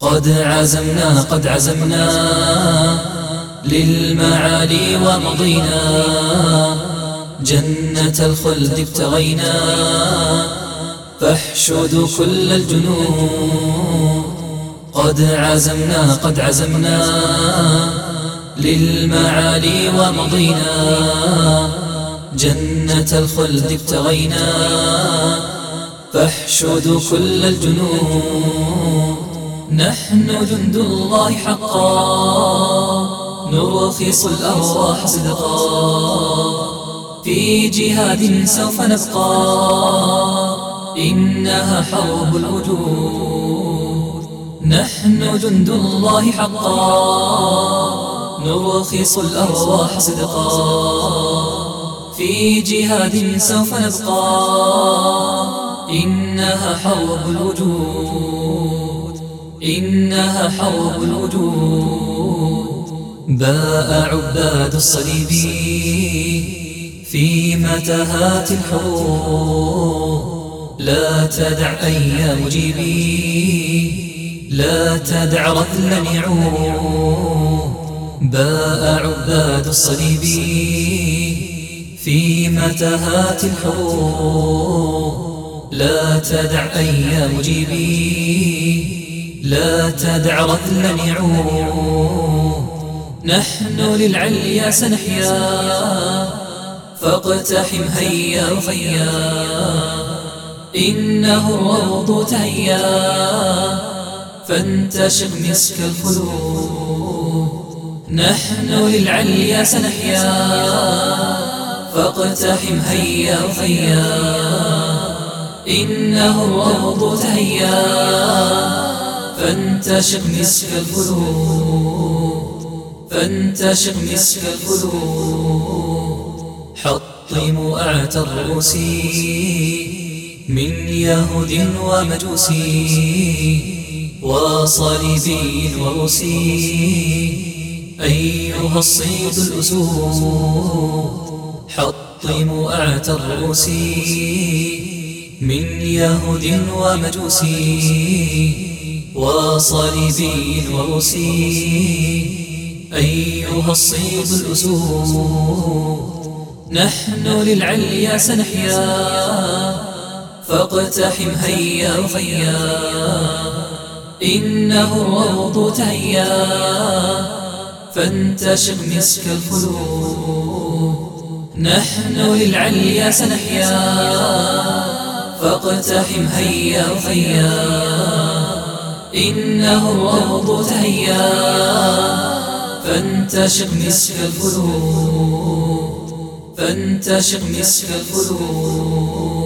قد عزمنا قد عزمنا للمعالي ومضينا. جنة الخلد ابتغينا فاحشدوا كل الجنود. قد عزمنا قد عزمنا للمعالي ومضينا. جنة الخلد ابتغينا فاحشدوا كل الجنود. نحن جند الله حقا. نرخص الأرواح صدقا. في جهاد سوف نبقى. إنها حرب الوجود. نحن جند الله حقا. نرخص الأرواح صدقا. في جهاد سوف نبقى. إنها حرب الوجود. إنها حرب الوجود. باء عباد الصليب في متاهات الحروب. لا تدع أي مجيبي لا تدع رذلا يعود. باء عباد الصليب في متاهات الحروب. لا تدع أي مجيبي لا تدع رذلا يعود. نحن للعليا سنحيا. فاقتحم هيا رفيا. إنه الروض تهيا. فانتشر مسك الخلود نحن للعليا سنحيا. فاقتحم هيا رفيا. إنه الروض تهيا. فانتشق مسك الخلود فانتشق مسك الخلود حطموا أعتى الرؤوس من يهود ومجوس وصليبي وروسي أيها الصيد الأسود حطموا أعتى الرؤوس من يهود ومجوسي وصليبي وروسي أيها الصيد الأسود نحن للعليا سنحيا فاقتحم هيا رفيا إنه الروض تهيا فانتشر مسك الخلود نحن للعليا سنحيا فاقتحم هيا رفيا. إنه الروض تهيأ فانتشق مسك الفلود فانتشق مسك الفلود